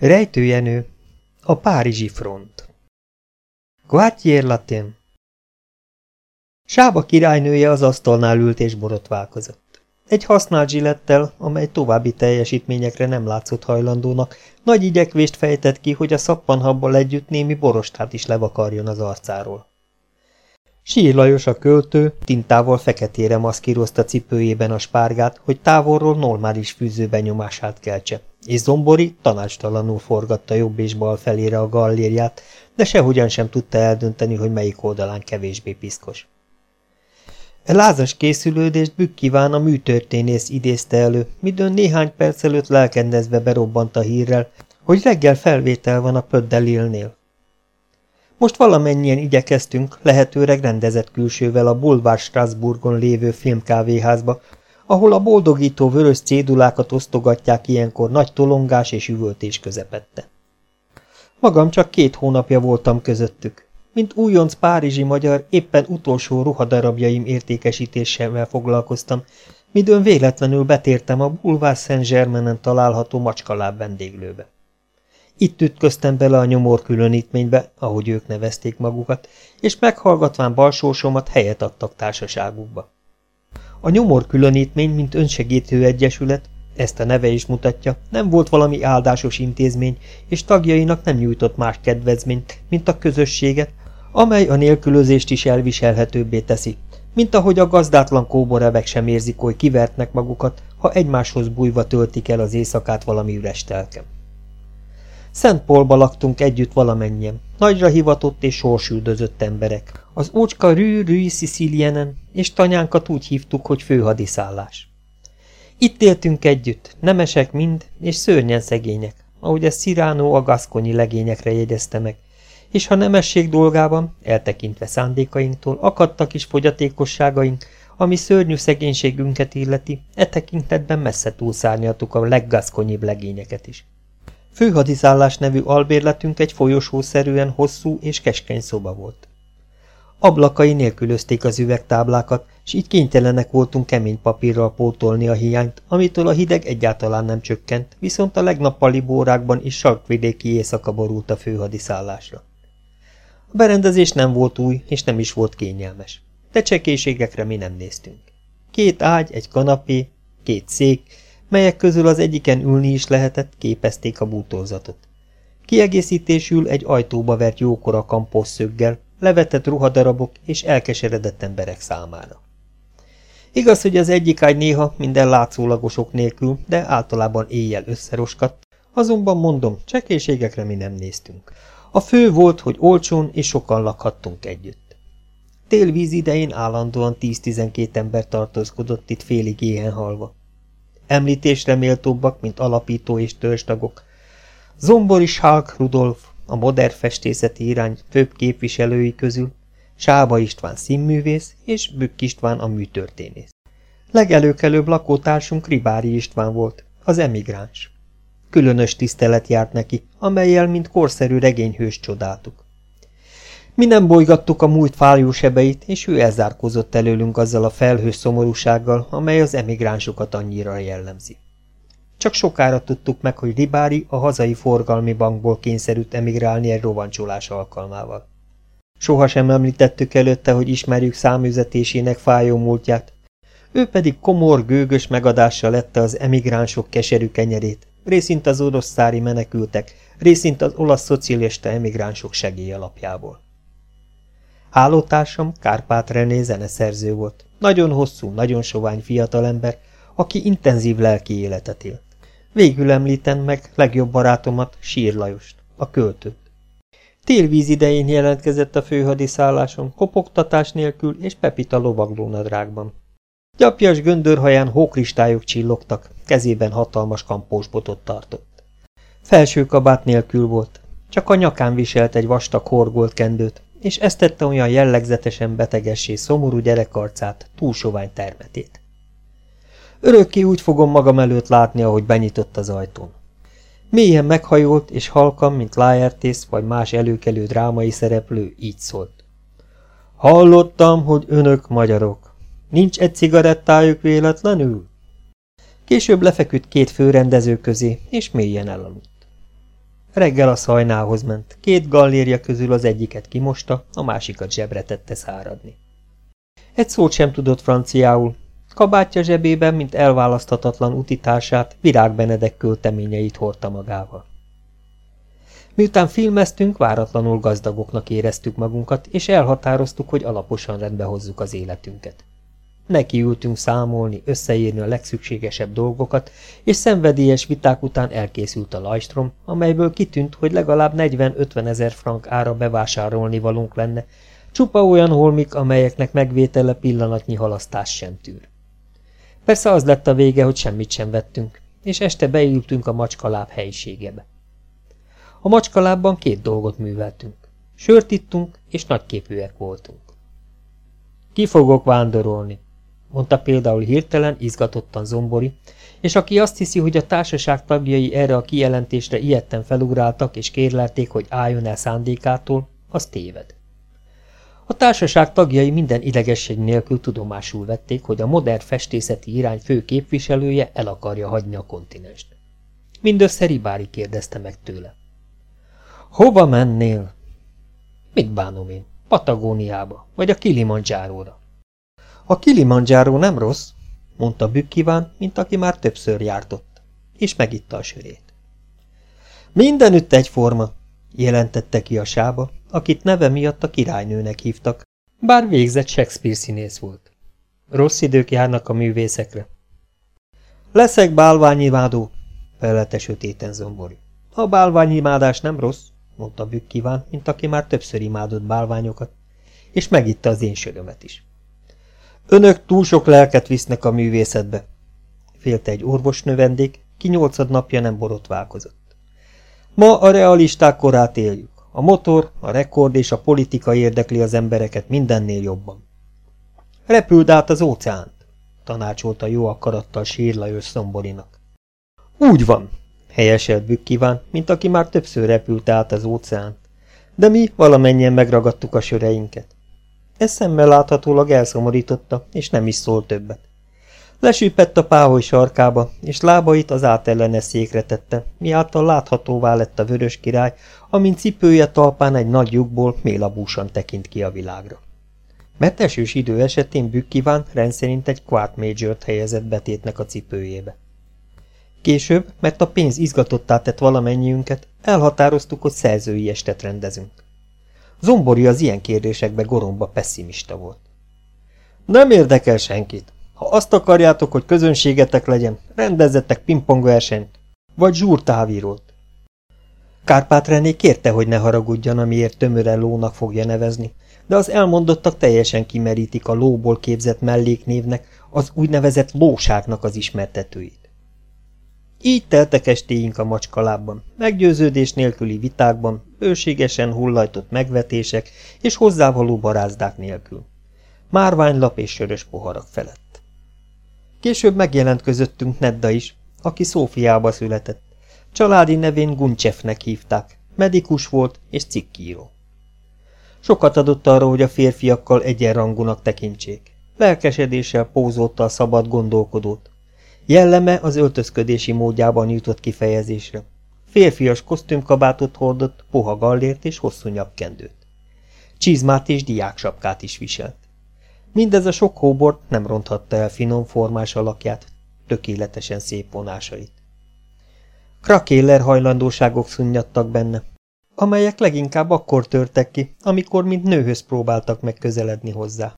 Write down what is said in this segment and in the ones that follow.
Rejtőjenő A Párizsi front Guardier Latin Sába királynője az asztalnál ült és borotválkozott. Egy használt zsilettel, amely további teljesítményekre nem látszott hajlandónak, nagy igyekvést fejtett ki, hogy a szappanhabbal együtt némi borostát is levakarjon az arcáról. Sír Lajos a költő tintával feketére maszkírozta cipőjében a spárgát, hogy távolról normális fűző benyomását keltse, és Zombori tanácstalanul forgatta jobb és bal felére a gallériát, de sehogyan sem tudta eldönteni, hogy melyik oldalán kevésbé piszkos. E lázas készülődést Bükk kíván a műtörténész idézte elő, midőn néhány perc előtt lelkendezve berobbant a hírrel, hogy reggel felvétel van a Pöddelilnél. Most valamennyien igyekeztünk lehetőleg rendezett külsővel a Boulevard Strasbourgon lévő filmkávéházba, ahol a boldogító vörös cédulákat osztogatják ilyenkor nagy tolongás és üvöltés közepette. Magam csak két hónapja voltam közöttük. Mint újonc párizsi magyar, éppen utolsó ruhadarabjaim értékesítésével foglalkoztam, midőn véletlenül betértem a Boulevard Saint-Germainen található macskaláb vendéglőbe. Itt ütköztem bele a nyomor különítménybe, ahogy ők nevezték magukat, és meghallgatván balsósomat helyet adtak társaságukba. A nyomor különítmény, mint önsegítő egyesület, ezt a neve is mutatja, nem volt valami áldásos intézmény, és tagjainak nem nyújtott más kedvezményt, mint a közösséget, amely a nélkülözést is elviselhetőbbé teszi, mint ahogy a gazdátlan kóborevek sem érzik, hogy kivertnek magukat, ha egymáshoz bújva töltik el az éjszakát valami üres telkem. Szent Polba laktunk együtt valamennyien, nagyra hivatott és sorsüldözött emberek. Az ócska Rű Rű Szicilienen, és tanyánkat úgy hívtuk, hogy főhadiszállás. Itt éltünk együtt, nemesek mind, és szörnyen szegények, ahogy ezt Sziránó a gaszkonyi legényekre jegyezte meg, és ha nemesség dolgában, eltekintve szándékainktól, akadtak is fogyatékosságaink, ami szörnyű szegénységünket illeti, e tekintetben messze túlszárnyaltuk a leggaszkonyibb legényeket is. Főhadiszállás nevű albérletünk egy folyosószerűen hosszú és keskeny szoba volt. Ablakai nélkülözték az üvegtáblákat, és így kénytelenek voltunk kemény papírral pótolni a hiányt, amitől a hideg egyáltalán nem csökkent, viszont a legnappali bórákban is sarkvidéki éjszaka borult a főhadiszállásra. A berendezés nem volt új, és nem is volt kényelmes, de csekéségekre mi nem néztünk. Két ágy, egy kanapé, két szék, melyek közül az egyiken ülni is lehetett, képezték a bútorzatot. Kiegészítésül egy ajtóba vert jókora kampószöggel, levetett ruhadarabok és elkeseredett emberek számára. Igaz, hogy az egyik ágy néha minden látszólagosok nélkül, de általában éjjel összeroskadt, azonban mondom, csekéségekre mi nem néztünk. A fő volt, hogy olcsón és sokan lakhattunk együtt. Télvíz idején állandóan 10-12 ember tartózkodott itt félig éhen halva. Említésre méltóbbak, mint alapító és törzstagok. Zombori Sálk Rudolf, a modern festészeti irány főbb képviselői közül, Sába István színművész és Bükk István a műtörténész. Legelőkelőbb lakótársunk Ribári István volt, az emigráns. Különös tisztelet járt neki, amelyel, mint korszerű regényhős csodáltuk. Mi nem bolygattuk a múlt fájú sebeit, és ő elzárkózott előlünk azzal a felhős szomorúsággal, amely az emigránsokat annyira jellemzi. Csak sokára tudtuk meg, hogy Ribári a hazai forgalmi bankból kényszerült emigrálni egy rovancsolás alkalmával. Soha sem említettük előtte, hogy ismerjük számüzetésének fájó múltját, ő pedig komor, gőgös megadással lette az emigránsok keserű kenyerét, részint az orosz szári menekültek, részint az olasz szocialista emigránsok segély alapjából. Hálótársam Kárpát René zeneszerző volt. Nagyon hosszú, nagyon sovány fiatalember, aki intenzív lelki életet élt. Végül említem meg legjobb barátomat, Sír Lajost, a költőt. Télvíz idején jelentkezett a főhadiszálláson, kopogtatás nélkül és Pepita lovaglónadrágban. Gyapjas göndörhaján hókristályok csillogtak, kezében hatalmas kampósbotot tartott. Felső kabát nélkül volt, csak a nyakán viselt egy vastag horgolt kendőt, és ezt tette olyan jellegzetesen betegessé szomorú gyerekarcát, túlsovány termetét. Örökké úgy fogom magam előtt látni, ahogy benyitott az ajtón. Mélyen meghajolt és halkan, mint Laertész vagy más előkelő drámai szereplő, így szólt. Hallottam, hogy önök magyarok. Nincs egy cigarettájuk véletlenül? Később lefeküdt két főrendező közé, és mélyen elaludt. Reggel a szajnához ment, két gallérja közül az egyiket kimosta, a másikat zsebre tette száradni. Egy szót sem tudott franciául, kabátja zsebében, mint elválaszthatatlan utitársát, Virág Benedek költeményeit hordta magával. Miután filmeztünk, váratlanul gazdagoknak éreztük magunkat, és elhatároztuk, hogy alaposan rendbe hozzuk az életünket. Nekiültünk számolni, összeírni a legszükségesebb dolgokat, és szenvedélyes viták után elkészült a lajstrom, amelyből kitűnt, hogy legalább 40-50 ezer frank ára bevásárolni valunk lenne, csupa olyan holmik, amelyeknek megvétele pillanatnyi halasztás sem tűr. Persze az lett a vége, hogy semmit sem vettünk, és este beültünk a macskaláb helyiségebe. A macskalábban két dolgot műveltünk. Sört ittunk, és nagyképűek voltunk. Ki fogok vándorolni, mondta például hirtelen, izgatottan Zombori, és aki azt hiszi, hogy a társaság tagjai erre a kijelentésre ilyetten felugráltak és kérlelték, hogy álljon el szándékától, az téved. A társaság tagjai minden idegesség nélkül tudomásul vették, hogy a modern festészeti irány fő képviselője el akarja hagyni a kontinenst. Mindössze Ribári kérdezte meg tőle. Hova mennél? Mit bánom én? Patagóniába, vagy a Kilimanjáróra? A Kilimanjáró nem rossz, mondta Bükkiván, mint aki már többször jártott, és megitta a sörét. Mindenütt egyforma, jelentette ki a sába, akit neve miatt a királynőnek hívtak, bár végzett Shakespeare színész volt. Rossz idők járnak a művészekre. Leszek bálványimádó, felelte sötéten zombori. A bálványimádás nem rossz, mondta Bükkiván, mint aki már többször imádott bálványokat, és megitta az én sörömet is. Önök túl sok lelket visznek a művészetbe, félte egy orvos növendék, ki nyolcad napja nem borotválkozott. Ma a realisták korát éljük. A motor, a rekord és a politika érdekli az embereket mindennél jobban. Repüld át az óceánt, tanácsolta jó akarattal Sírlajos Szomborinak. Úgy van, helyeselt Bükkiván, mint aki már többször repült át az óceánt. De mi valamennyien megragadtuk a söreinket. Ez szemmel láthatólag elszomorította, és nem is szólt többet. Lesüppett a páholy sarkába, és lábait az átellenes székre tette, miáltal láthatóvá lett a vörös király, amint cipője talpán egy nagy lyukból mélabúsan tekint ki a világra. Mert esős idő esetén Bükkiván rendszerint egy quart major helyezett betétnek a cipőjébe. Később, mert a pénz izgatottá tett valamennyiünket, elhatároztuk, hogy szerzői estet rendezünk. Zombori az ilyen kérdésekbe goromba pessimista volt. Nem érdekel senkit. Ha azt akarjátok, hogy közönségetek legyen, rendezzetek pingpongversenyt, vagy zsúrtávírót. Kárpát René kérte, hogy ne haragudjon, amiért tömören lónak fogja nevezni, de az elmondottak teljesen kimerítik a lóból képzett melléknévnek, az úgynevezett lóságnak az ismertetőit. Így teltek estéink a macskalábban, meggyőződés nélküli vitákban, bőségesen hullajtott megvetések és hozzávaló barázdák nélkül. Márványlap és sörös poharak felett. Később megjelent közöttünk Nedda is, aki Szófiába született. Családi nevén Guncsefnek hívták, medikus volt és cikkíró. Sokat adott arra, hogy a férfiakkal egyenrangúnak tekintsék. Lelkesedéssel pózolta a szabad gondolkodót, Jelleme az öltözködési módjában jutott kifejezésre. Férfias kosztümkabátot hordott, puha gallért és hosszú nyapkendőt. Csizmát és diáksapkát is viselt. Mindez a sok hóbort nem ronthatta el finom formás alakját, tökéletesen szép vonásait. Krakéller hajlandóságok szunnyadtak benne, amelyek leginkább akkor törtek ki, amikor mint nőhöz próbáltak megközeledni hozzá.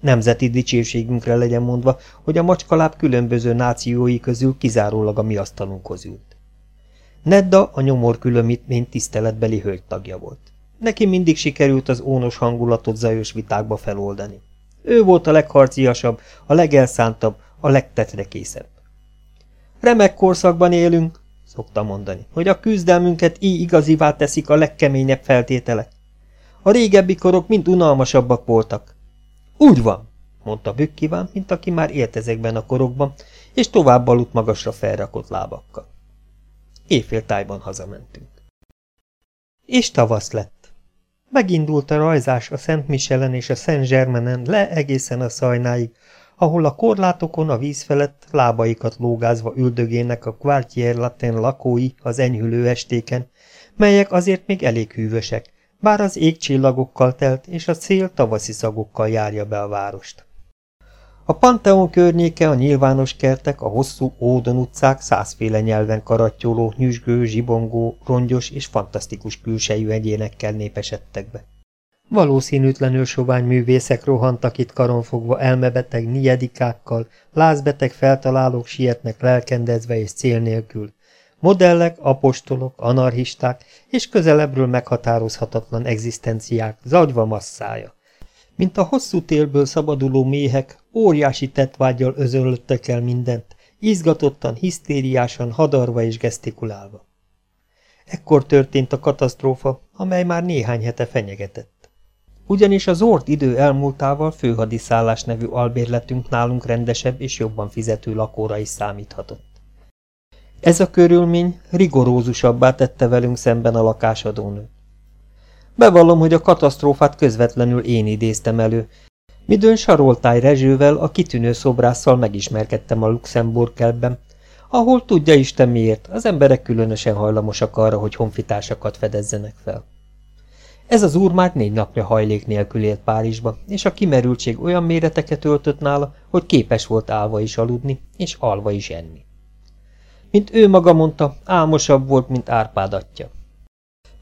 Nemzeti dicsérségünkre legyen mondva, hogy a macskaláb különböző nációi közül kizárólag a mi asztalunkhoz ült. Nedda a nyomor különítmény tiszteletbeli hölgytagja volt. Neki mindig sikerült az ónos hangulatot zajos vitákba feloldani. Ő volt a legharciasabb, a legelszántabb, a legtetrekészebb. Remek korszakban élünk, szokta mondani, hogy a küzdelmünket így igazivá teszik a legkeményebb feltételek. A régebbi korok mind unalmasabbak voltak, úgy van, mondta Bükkiván, mint aki már élt ezekben a korokban, és tovább aludt magasra felrakott lábakkal. Éjféltájban hazamentünk. És tavasz lett. Megindult a rajzás a Szent Michelen és a Szent Zsermenen le egészen a szajnáig, ahol a korlátokon a víz felett lábaikat lógázva üldögének a Quartier Latin lakói az enyhülő estéken, melyek azért még elég hűvösek, bár az ég csillagokkal telt, és a szél tavaszi szagokkal járja be a várost. A Panteon környéke, a nyilvános kertek, a hosszú Ódon utcák százféle nyelven karattyoló, nyüzsgő, zsibongó, rongyos és fantasztikus külsejű egyénekkel népesedtek be. Valószínűtlenül sovány művészek rohantak itt karonfogva elmebeteg niedikákkal, lázbeteg feltalálók sietnek lelkendezve és cél nélkül. Modellek, apostolok, anarchisták és közelebbről meghatározhatatlan egzisztenciák, zagyva masszája. Mint a hosszú télből szabaduló méhek, óriási tetvágyal özönlöttek el mindent, izgatottan, hisztériásan, hadarva és gesztikulálva. Ekkor történt a katasztrófa, amely már néhány hete fenyegetett. Ugyanis az ort idő elmúltával főhadiszállás nevű albérletünk nálunk rendesebb és jobban fizető lakóra is számíthatott. Ez a körülmény rigorózusabbá tette velünk szemben a lakásadónőt. Bevallom, hogy a katasztrófát közvetlenül én idéztem elő. Midőn Saroltáj Rezsővel, a kitűnő szobrásszal megismerkedtem a Luxemburg kelben, ahol tudja Isten miért, az emberek különösen hajlamosak arra, hogy honfitársakat fedezzenek fel. Ez az úr már négy napja hajlék nélkül élt Párizsba, és a kimerültség olyan méreteket öltött nála, hogy képes volt állva is aludni, és alva is enni. Mint ő maga mondta, álmosabb volt, mint Árpád atya.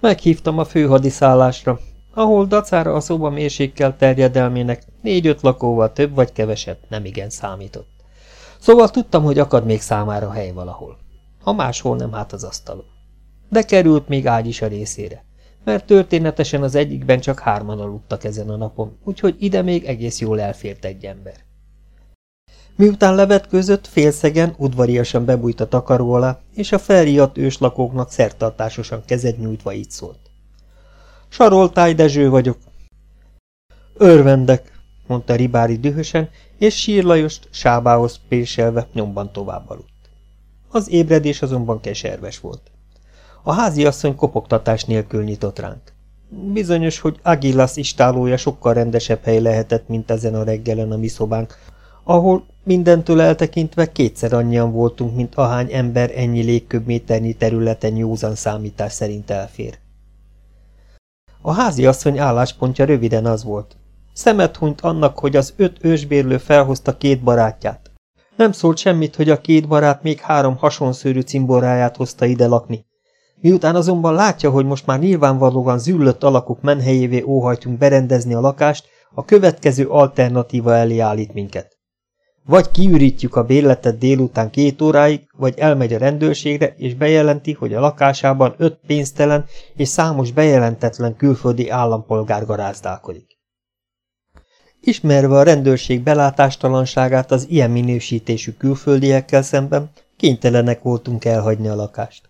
Meghívtam a főhadiszállásra, ahol dacára a szoba mérsékkel terjedelmének négy-öt lakóval több vagy kevesebb nem igen számított. Szóval tudtam, hogy akad még számára hely valahol. Ha máshol nem, hát az asztalon. De került még ágy is a részére, mert történetesen az egyikben csak hárman aludtak ezen a napon, úgyhogy ide még egész jól elfért egy ember. Miután levetkőzött, félszegen, udvariasan bebújt a takaró alá, és a felriadt őslakóknak szertartásosan kezed nyújtva így szólt. Saroltáj Dezső vagyok. Örvendek, mondta Ribári dühösen, és sírlajost sábához péselve nyomban tovább aludt. Az ébredés azonban keserves volt. A háziasszony kopogtatás nélkül nyitott ránk. Bizonyos, hogy Agilas istálója sokkal rendesebb hely lehetett, mint ezen a reggelen a mi szobánk, ahol mindentől eltekintve kétszer annyian voltunk, mint ahány ember ennyi légköbméternyi területen józan számítás szerint elfér. A házi asszony álláspontja röviden az volt. Szemet hunyt annak, hogy az öt ősbérlő felhozta két barátját. Nem szólt semmit, hogy a két barát még három hasonszőrű cimboráját hozta ide lakni. Miután azonban látja, hogy most már nyilvánvalóan züllött alakuk menhelyévé óhajtunk berendezni a lakást, a következő alternatíva elé állít minket. Vagy kiürítjük a bérletet délután két óráig, vagy elmegy a rendőrségre, és bejelenti, hogy a lakásában öt pénztelen és számos bejelentetlen külföldi állampolgár garázdálkodik. Ismerve a rendőrség belátástalanságát az ilyen minősítésű külföldiekkel szemben, kénytelenek voltunk elhagyni a lakást.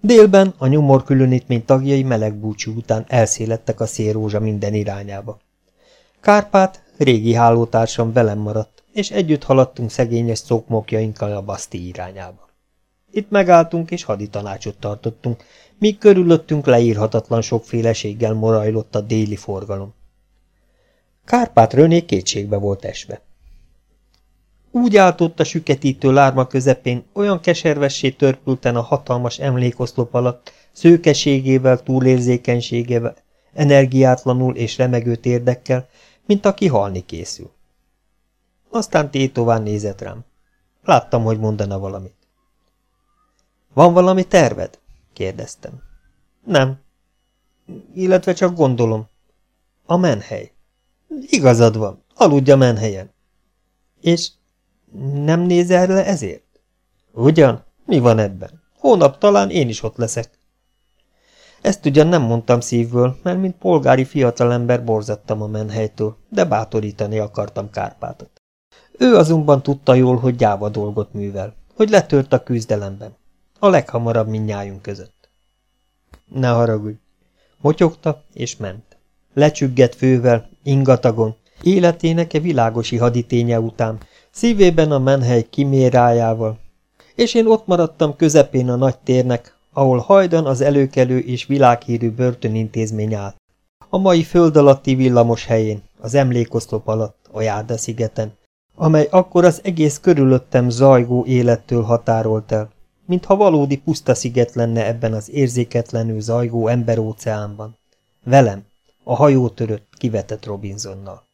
Délben a nyomor különítmény tagjai meleg búcsú után elszélettek a szélrózsa minden irányába. Kárpát, régi hálótársam velem maradt, és együtt haladtunk szegényes szokmokjainkkal a Baszti irányába. Itt megálltunk és haditanácsot tartottunk, míg körülöttünk leírhatatlan sokféleséggel morajlott a déli forgalom. Kárpát Röné kétségbe volt esve. Úgy állt ott a süketítő lárma közepén, olyan keservessé törpülten a hatalmas emlékoszlop alatt, szőkeségével, túlérzékenységével, energiátlanul és remegő térdekkel, mint aki halni készül. Aztán tétován nézett rám. Láttam, hogy mondana valamit. Van valami terved? kérdeztem. Nem. Illetve csak gondolom. A menhely. Igazad van, aludj a menhelyen. És nem nézel le ezért? Ugyan? Mi van ebben? Hónap talán én is ott leszek. Ezt ugyan nem mondtam szívből, mert mint polgári fiatalember borzattam a menhelytől, de bátorítani akartam Kárpátot. Ő azonban tudta jól, hogy gyáva dolgot művel, hogy letört a küzdelemben, a leghamarabb minnyájunk között. Ne haragudj! Motyogta és ment. Lecsüggett fővel, ingatagon, életének e világosi haditénye után, szívében a menhely kimérájával, és én ott maradtam közepén a nagy térnek, ahol hajdan az előkelő és világhírű börtönintézmény állt. A mai föld alatti villamos helyén, az emlékoszlop alatt, a Járda szigeten, amely akkor az egész körülöttem zajgó élettől határolt el, mintha valódi puszta sziget lenne ebben az érzéketlenül zajgó emberóceánban. Velem, a hajó törött, kivetett Robinsonnal.